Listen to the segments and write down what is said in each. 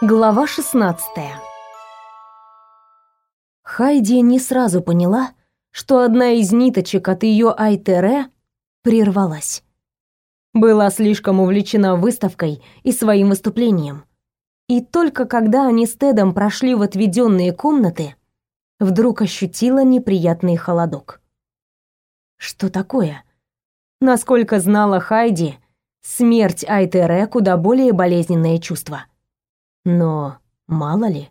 Глава 16 Хайди не сразу поняла, что одна из ниточек от ее Айтере прервалась. Была слишком увлечена выставкой и своим выступлением. И только когда они с Тедом прошли в отведенные комнаты, вдруг ощутила неприятный холодок. Что такое? Насколько знала Хайди, смерть Айтере куда более болезненное чувство. Но мало ли,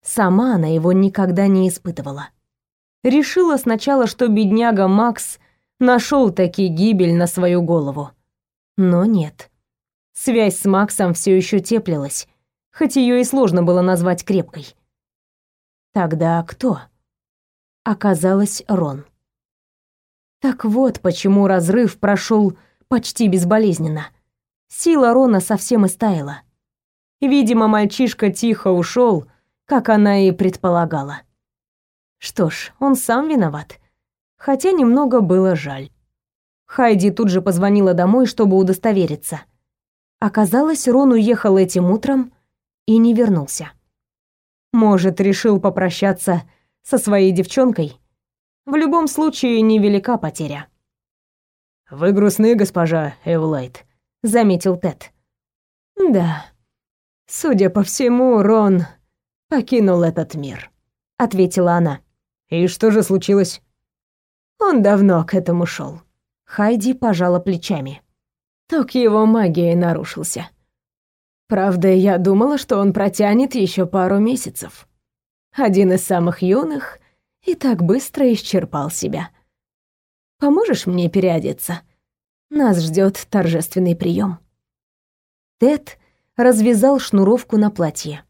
сама она его никогда не испытывала. Решила сначала, что бедняга Макс нашел таки гибель на свою голову. Но нет. Связь с Максом все еще теплилась, хоть ее и сложно было назвать крепкой. Тогда кто? Оказалось, Рон. Так вот, почему разрыв прошел почти безболезненно. Сила Рона совсем истаяла. Видимо, мальчишка тихо ушел, как она и предполагала. Что ж, он сам виноват. Хотя немного было жаль. Хайди тут же позвонила домой, чтобы удостовериться. Оказалось, Рон уехал этим утром и не вернулся. Может, решил попрощаться со своей девчонкой? В любом случае, невелика потеря. «Вы грустны, госпожа Эвлайт», — заметил Тед. «Да. Судя по всему, Рон покинул этот мир», — ответила она. «И что же случилось?» «Он давно к этому шел. Хайди пожала плечами. Ток его магии нарушился. Правда, я думала, что он протянет еще пару месяцев. Один из самых юных и так быстро исчерпал себя. Поможешь мне переодеться? Нас ждет торжественный прием. Тед развязал шнуровку на платье.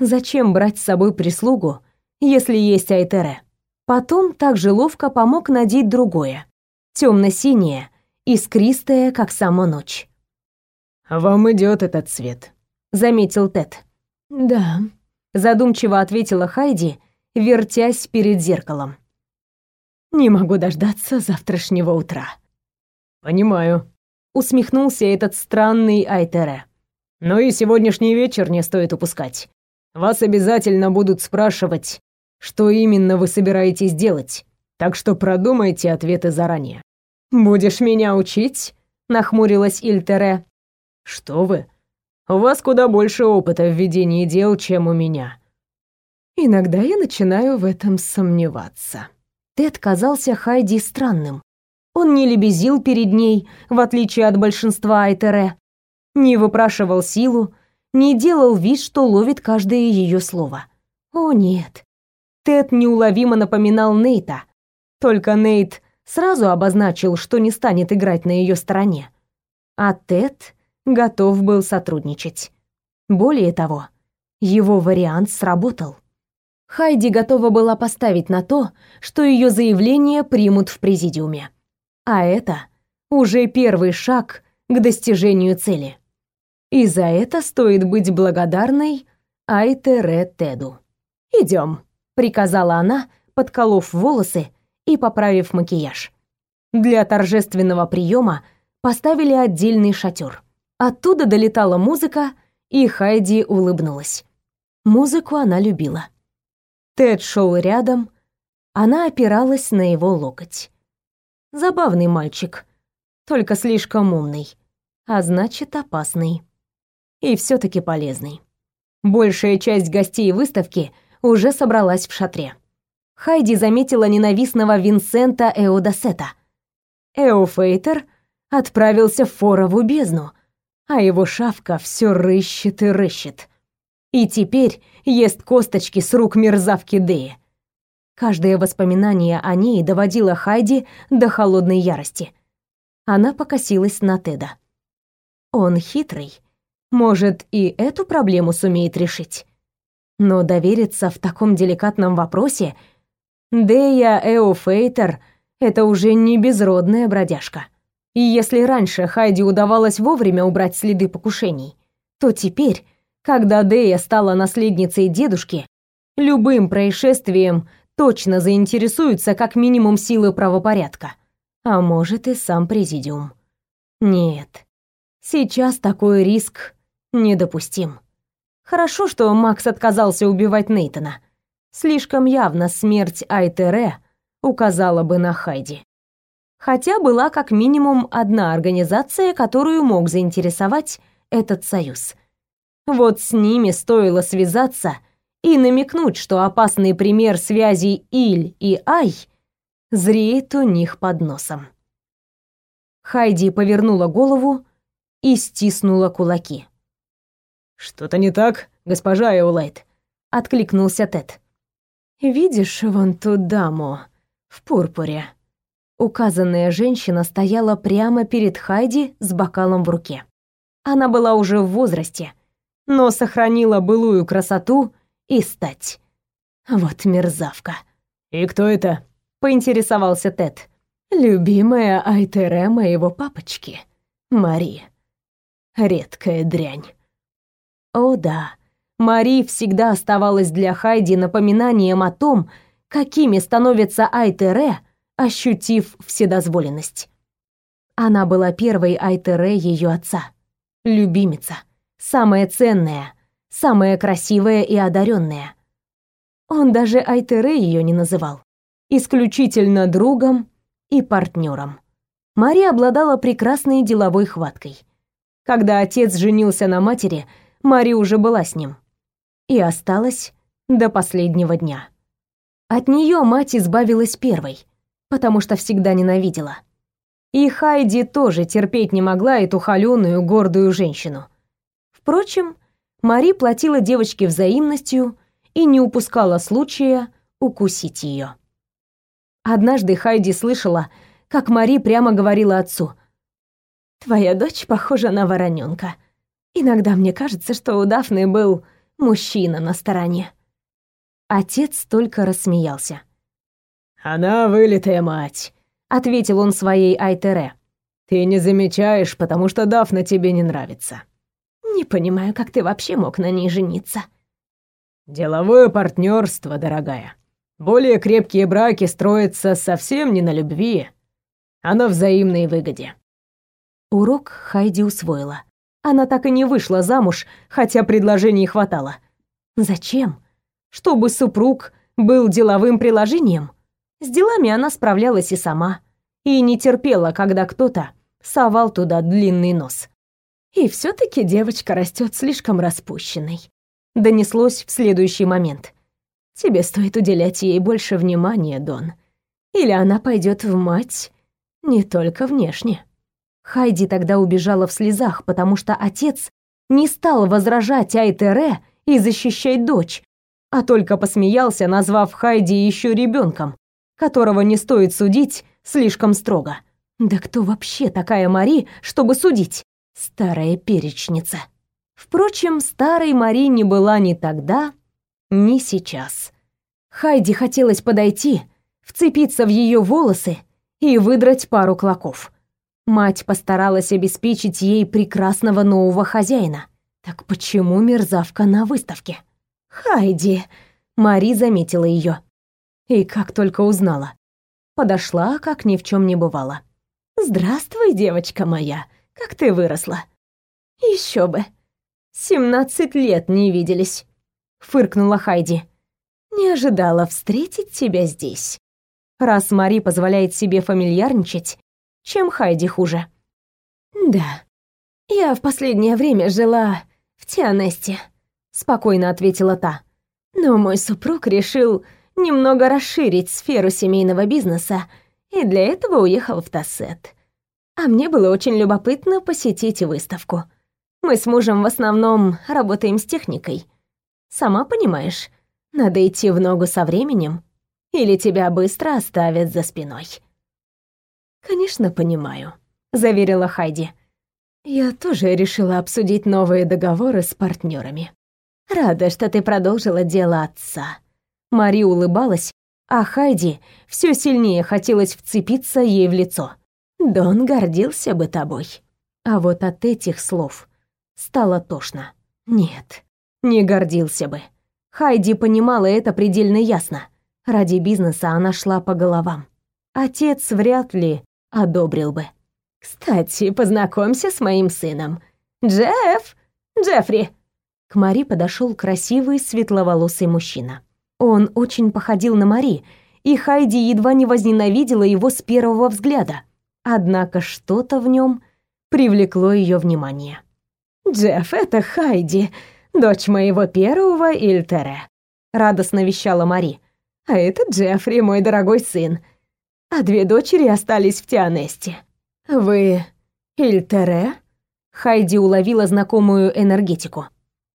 Зачем брать с собой прислугу, если есть Айтере? Потом также ловко помог надеть другое, темно-синее, искристое, как сама ночь. «Вам идет этот цвет», — заметил Тед. «Да», — задумчиво ответила Хайди, вертясь перед зеркалом. «Не могу дождаться завтрашнего утра». «Понимаю», — усмехнулся этот странный Айтере. «Но и сегодняшний вечер не стоит упускать. Вас обязательно будут спрашивать, что именно вы собираетесь делать, так что продумайте ответы заранее». «Будешь меня учить?» — нахмурилась Ильтере. «Что вы? У вас куда больше опыта в ведении дел, чем у меня». Иногда я начинаю в этом сомневаться. Тед казался Хайди странным. Он не лебезил перед ней, в отличие от большинства Айтере, не выпрашивал силу, не делал вид, что ловит каждое ее слово. О нет. Тед неуловимо напоминал Нейта. Только Нейт сразу обозначил, что не станет играть на ее стороне. А Тед готов был сотрудничать. Более того, его вариант сработал. Хайди готова была поставить на то, что ее заявление примут в президиуме. А это уже первый шаг к достижению цели. И за это стоит быть благодарной Айтере Теду. «Идем», — приказала она, подколов волосы и поправив макияж. Для торжественного приема поставили отдельный шатер. Оттуда долетала музыка, и Хайди улыбнулась. Музыку она любила. Тед шел рядом, она опиралась на его локоть. Забавный мальчик, только слишком умный, а значит опасный. И все таки полезный. Большая часть гостей выставки уже собралась в шатре. Хайди заметила ненавистного Винсента Эодасета. Эофейтер отправился в форову бездну, а его шавка все рыщет и рыщет. И теперь ест косточки с рук мерзавки Деи. Каждое воспоминание о ней доводило Хайди до холодной ярости. Она покосилась на Теда. Он хитрый. Может, и эту проблему сумеет решить. Но довериться в таком деликатном вопросе Дея Эофейтер — это уже не безродная бродяжка. И если раньше Хайди удавалось вовремя убрать следы покушений, то теперь, когда Дея стала наследницей дедушки, любым происшествием точно заинтересуются как минимум силы правопорядка, а может и сам президиум. Нет, сейчас такой риск недопустим. Хорошо, что Макс отказался убивать Нейтона. Слишком явно смерть Айтере указала бы на Хайди. Хотя была как минимум одна организация, которую мог заинтересовать этот союз. Вот с ними стоило связаться и намекнуть, что опасный пример связи Иль и Ай зреет у них под носом. Хайди повернула голову и стиснула кулаки. «Что-то не так, госпожа Эулайт?» — откликнулся Тед. «Видишь вон ту даму в пурпуре?» Указанная женщина стояла прямо перед Хайди с бокалом в руке. Она была уже в возрасте, но сохранила былую красоту и стать. Вот мерзавка. «И кто это?» — поинтересовался Тед. «Любимая Айтере моего папочки, Мари. Редкая дрянь». О да, Мари всегда оставалась для Хайди напоминанием о том, какими становятся Айтере, ощутив вседозволенность. Она была первой Айтере ее отца, любимица, самая ценная, самая красивая и одаренная. Он даже Айтере ее не называл, исключительно другом и партнером. Мари обладала прекрасной деловой хваткой. Когда отец женился на матери, Мари уже была с ним и осталась до последнего дня. От нее мать избавилась первой, потому что всегда ненавидела. И Хайди тоже терпеть не могла эту холёную, гордую женщину. Впрочем, Мари платила девочке взаимностью и не упускала случая укусить ее. Однажды Хайди слышала, как Мари прямо говорила отцу: "Твоя дочь похожа на вороненка. Иногда мне кажется, что у Дафны был мужчина на стороне. Отец только рассмеялся. Она вылитая мать, ответил он своей Айтере. Ты не замечаешь, потому что Дафна тебе не нравится. Не понимаю, как ты вообще мог на ней жениться. Деловое партнерство, дорогая. Более крепкие браки строятся совсем не на любви, а на взаимной выгоде. Урок Хайди усвоила. Она так и не вышла замуж, хотя предложений хватало. Зачем? Чтобы супруг был деловым приложением? С делами она справлялась и сама, и не терпела, когда кто-то совал туда длинный нос. И все таки девочка растет слишком распущенной. Донеслось в следующий момент. Тебе стоит уделять ей больше внимания, Дон. Или она пойдет в мать не только внешне. Хайди тогда убежала в слезах, потому что отец не стал возражать Айтере и защищать дочь, а только посмеялся, назвав Хайди еще ребенком, которого не стоит судить слишком строго. Да кто вообще такая Мари, чтобы судить? Старая перечница. Впрочем, старой Мари не была ни тогда, ни сейчас. Хайди хотелось подойти, вцепиться в ее волосы и выдрать пару клоков. Мать постаралась обеспечить ей прекрасного нового хозяина. Так почему мерзавка на выставке? Хайди, Мари заметила ее. И как только узнала, подошла, как ни в чем не бывало. Здравствуй, девочка моя. Как ты выросла? Еще бы. Семнадцать лет не виделись, фыркнула Хайди. Не ожидала встретить тебя здесь. Раз Мари позволяет себе фамильярничать, чем Хайди хуже. Да. Я в последнее время жила в Тианесте, спокойно ответила та. Но мой супруг решил немного расширить сферу семейного бизнеса и для этого уехал в Тассет. А мне было очень любопытно посетить выставку. Мы с мужем в основном работаем с техникой. Сама понимаешь, надо идти в ногу со временем, или тебя быстро оставят за спиной. «Конечно, понимаю», — заверила Хайди. «Я тоже решила обсудить новые договоры с партнерами. Рада, что ты продолжила дело отца». Мари улыбалась, а Хайди все сильнее хотелось вцепиться ей в лицо. «Дон гордился бы тобой». А вот от этих слов стало тошно. Нет, не гордился бы. Хайди понимала это предельно ясно. Ради бизнеса она шла по головам. Отец вряд ли одобрил бы. Кстати, познакомься с моим сыном. Джефф! Джеффри! К Мари подошел красивый светловолосый мужчина. Он очень походил на Мари, и Хайди едва не возненавидела его с первого взгляда. Однако что-то в нем привлекло ее внимание. «Джефф, это Хайди, дочь моего первого Ильтере», — радостно вещала Мари. «А это Джеффри, мой дорогой сын. А две дочери остались в Тианесте». «Вы Ильтере?» Хайди уловила знакомую энергетику.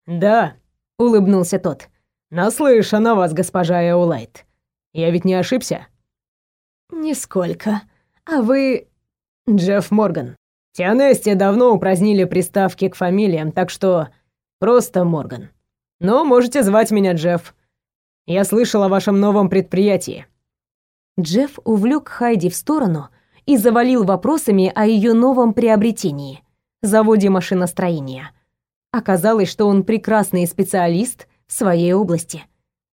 «Да», — улыбнулся тот. «Наслышан о вас, госпожа Эулайт. Я ведь не ошибся?» «Нисколько. А вы...» «Джефф Морган. Тианесте давно упразднили приставки к фамилиям, так что просто Морган. Но можете звать меня Джефф. Я слышал о вашем новом предприятии». Джефф увлек Хайди в сторону и завалил вопросами о ее новом приобретении — заводе машиностроения. Оказалось, что он прекрасный специалист в своей области.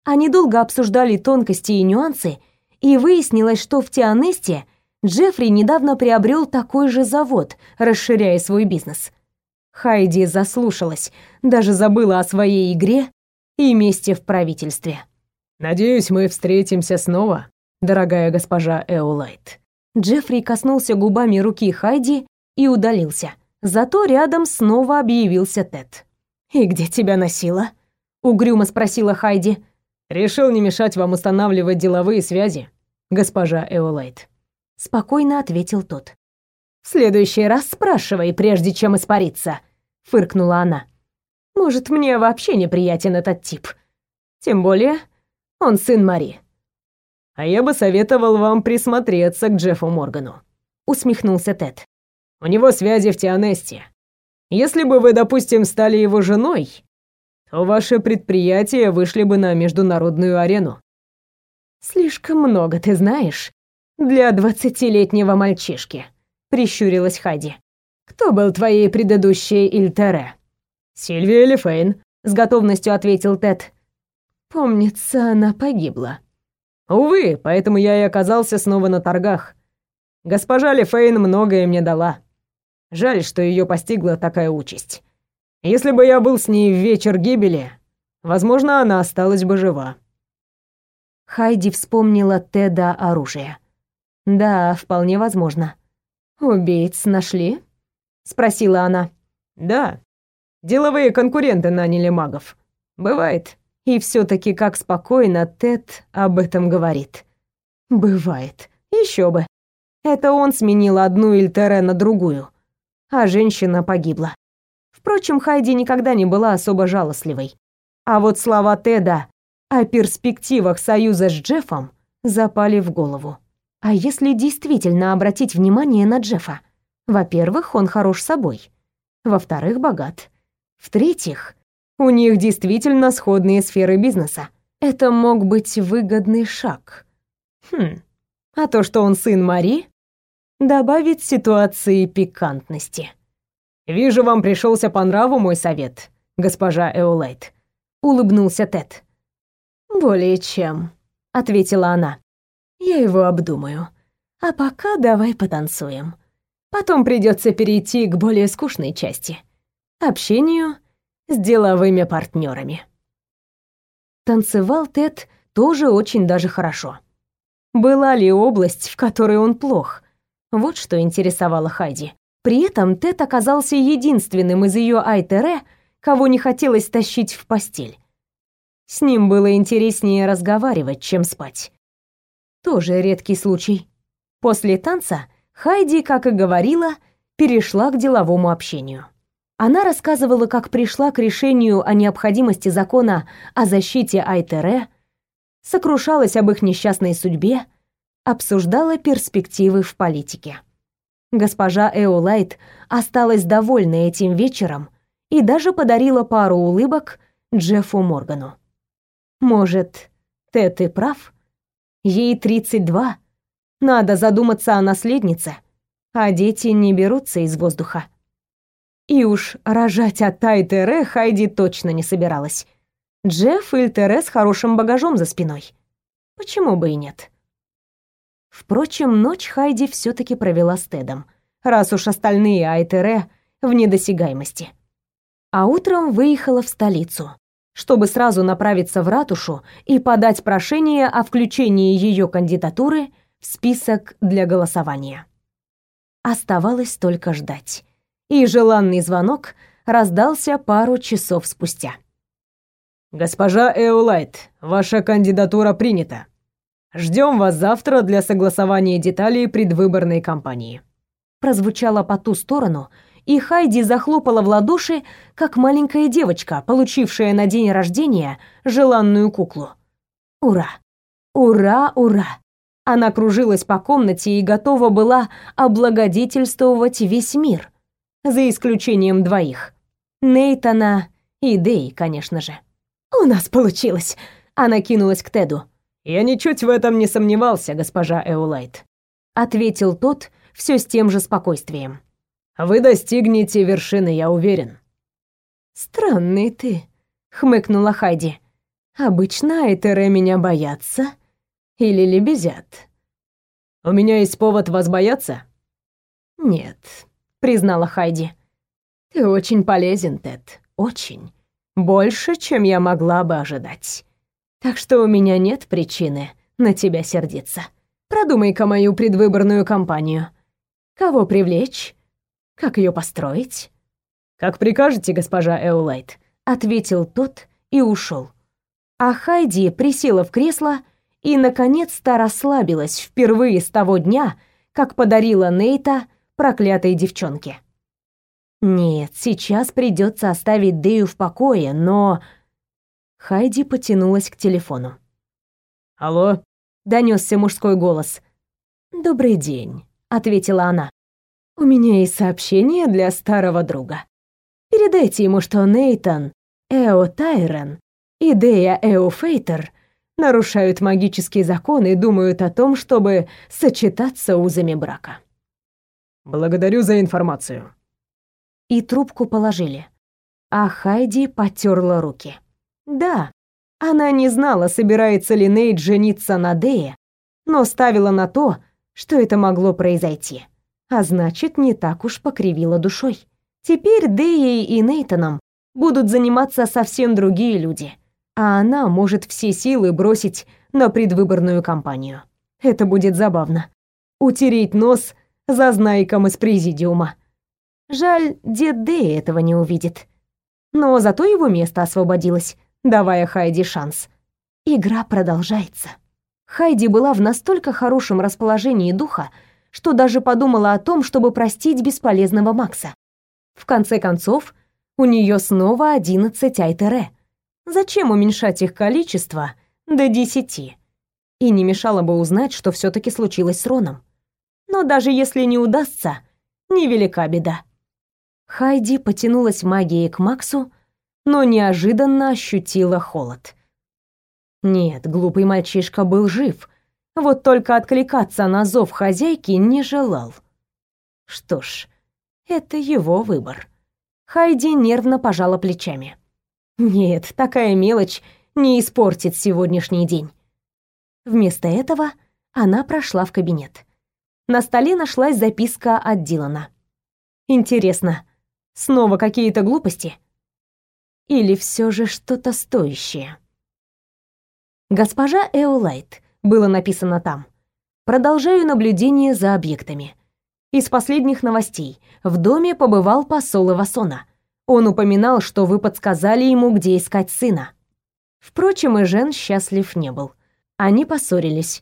Они долго обсуждали тонкости и нюансы, и выяснилось, что в Тианесте Джеффри недавно приобрел такой же завод, расширяя свой бизнес. Хайди заслушалась, даже забыла о своей игре и месте в правительстве. «Надеюсь, мы встретимся снова, дорогая госпожа Эолайт». Джеффри коснулся губами руки Хайди и удалился. Зато рядом снова объявился Тед. «И где тебя носило?» — угрюмо спросила Хайди. «Решил не мешать вам устанавливать деловые связи, госпожа Эолайт» спокойно ответил тот. В следующий раз спрашивай, прежде чем испариться, фыркнула она. Может, мне вообще неприятен этот тип. Тем более, он сын Мари. А я бы советовал вам присмотреться к Джеффу Моргану, усмехнулся Тед. У него связи в Тианесте. Если бы вы, допустим, стали его женой, то ваши предприятия вышли бы на международную арену. Слишком много ты знаешь для двадцатилетнего мальчишки», — прищурилась Хади. «Кто был твоей предыдущей Ильтере?» «Сильвия или Фейн?» — с готовностью ответил Тед. «Помнится, она погибла». «Увы, поэтому я и оказался снова на торгах. Госпожа Лифейн многое мне дала. Жаль, что ее постигла такая участь. Если бы я был с ней в вечер гибели, возможно, она осталась бы жива». Хайди вспомнила Теда оружие. Да, вполне возможно. Убийц нашли? спросила она. Да. Деловые конкуренты наняли магов. Бывает. И все таки как спокойно Тед об этом говорит. Бывает. Еще бы. Это он сменил одну Ильтере на другую, а женщина погибла. Впрочем, Хайди никогда не была особо жалостливой. А вот слова Теда о перспективах союза с Джеффом запали в голову. А если действительно обратить внимание на Джеффа? Во-первых, он хорош собой. Во-вторых, богат. В-третьих, у них действительно сходные сферы бизнеса. Это мог быть выгодный шаг. Хм. А то, что он сын Мари, добавит ситуации пикантности. «Вижу, вам пришелся по нраву мой совет, госпожа Эолайт», — улыбнулся Тед. «Более чем», — ответила она. Я его обдумаю. А пока давай потанцуем. Потом придется перейти к более скучной части — общению с деловыми партнерами. Танцевал Тед тоже очень даже хорошо. Была ли область, в которой он плох? Вот что интересовало Хайди. При этом Тед оказался единственным из ее Айтере, кого не хотелось тащить в постель. С ним было интереснее разговаривать, чем спать. Тоже редкий случай. После танца Хайди, как и говорила, перешла к деловому общению. Она рассказывала, как пришла к решению о необходимости закона о защите Айтере, сокрушалась об их несчастной судьбе, обсуждала перспективы в политике. Госпожа Эолайт осталась довольна этим вечером и даже подарила пару улыбок Джеффу Моргану. Может, Тед и прав? Ей 32. Надо задуматься о наследнице, а дети не берутся из воздуха. И уж рожать от Тайтере Хайди точно не собиралась. Джефф и Тере с хорошим багажом за спиной. Почему бы и нет? Впрочем, ночь Хайди все таки провела с Тедом, раз уж остальные Айтере в недосягаемости. А утром выехала в столицу, чтобы сразу направиться в ратушу и подать прошение о включении ее кандидатуры в список для голосования. Оставалось только ждать. И желанный звонок раздался пару часов спустя. «Госпожа Эолайт, ваша кандидатура принята. Ждем вас завтра для согласования деталей предвыборной кампании». Прозвучало по ту сторону, и Хайди захлопала в ладоши, как маленькая девочка, получившая на день рождения желанную куклу. Ура! Ура, ура! Она кружилась по комнате и готова была облагодетельствовать весь мир, за исключением двоих. Нейтана и Дэй, конечно же. «У нас получилось!» Она кинулась к Теду. «Я ничуть в этом не сомневался, госпожа Эулайт», — ответил тот все с тем же спокойствием. Вы достигнете вершины, я уверен. Странный ты, хмыкнула Хайди. Обычно Айтеры меня боятся или лебезят. У меня есть повод вас бояться? Нет, признала Хайди. Ты очень полезен, Тед, очень. Больше, чем я могла бы ожидать. Так что у меня нет причины на тебя сердиться. Продумай-ка мою предвыборную кампанию. Кого привлечь? Как ее построить? Как прикажете, госпожа Эулайт, ответил тот и ушел. А Хайди присела в кресло и наконец-то расслабилась впервые с того дня, как подарила Нейта проклятой девчонке. Нет, сейчас придется оставить Дэю в покое, но Хайди потянулась к телефону. Алло, донесся мужской голос. Добрый день, ответила она. У меня есть сообщение для старого друга. Передайте ему, что Нейтан, Эо Тайрен и Дея Эо Фейтер нарушают магические законы и думают о том, чтобы сочетаться узами брака. Благодарю за информацию. И трубку положили. А Хайди потерла руки. Да, она не знала, собирается ли Нейт жениться на Дее, но ставила на то, что это могло произойти а значит, не так уж покривила душой. Теперь Дэей и Нейтаном будут заниматься совсем другие люди, а она может все силы бросить на предвыборную кампанию. Это будет забавно. Утереть нос за знайком из президиума. Жаль, дед Дэй этого не увидит. Но зато его место освободилось, давая Хайди шанс. Игра продолжается. Хайди была в настолько хорошем расположении духа, что даже подумала о том, чтобы простить бесполезного Макса. В конце концов, у нее снова 11 Айтере. Зачем уменьшать их количество до 10? И не мешало бы узнать, что все таки случилось с Роном. Даже если не удастся, невелика беда. Хайди потянулась магией к Максу, но неожиданно ощутила холод. Нет, глупый мальчишка был жив, вот только откликаться на зов хозяйки не желал. Что ж, это его выбор. Хайди нервно пожала плечами. Нет, такая мелочь не испортит сегодняшний день. Вместо этого она прошла в кабинет. На столе нашлась записка от Дилана. Интересно, снова какие-то глупости? Или все же что-то стоящее? Госпожа Эолайт, было написано там. Продолжаю наблюдение за объектами. Из последних новостей. В доме побывал посол Ивасона. Он упоминал, что вы подсказали ему, где искать сына. Впрочем, и Жен счастлив не был. Они поссорились.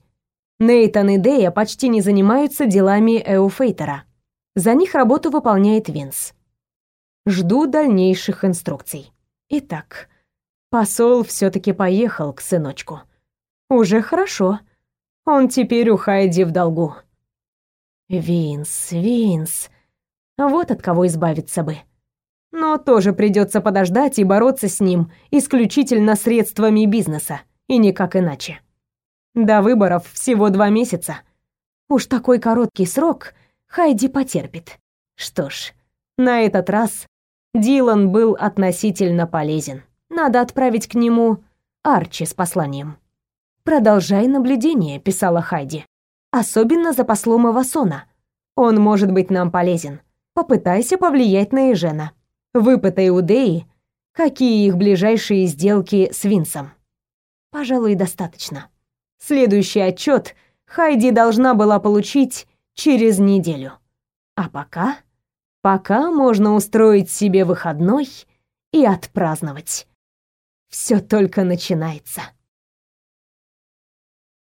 Нейтан и Дея почти не занимаются делами Эуфейтера. За них работу выполняет Винс. Жду дальнейших инструкций. Итак, посол все таки поехал к сыночку. Уже хорошо. Он теперь у Хайди в долгу. Винс, Винс. Вот от кого избавиться бы. Но тоже придется подождать и бороться с ним исключительно средствами бизнеса, и никак иначе. До выборов всего два месяца. Уж такой короткий срок Хайди потерпит. Что ж, на этот раз Дилан был относительно полезен. Надо отправить к нему Арчи с посланием. «Продолжай наблюдение», — писала Хайди. «Особенно за послом Эвасона. Он может быть нам полезен. Попытайся повлиять на Ежена. Выпытай у Деи, Какие их ближайшие сделки с Винсом? Пожалуй, достаточно. Следующий отчет Хайди должна была получить через неделю. А пока... Пока можно устроить себе выходной и отпраздновать. Все только начинается.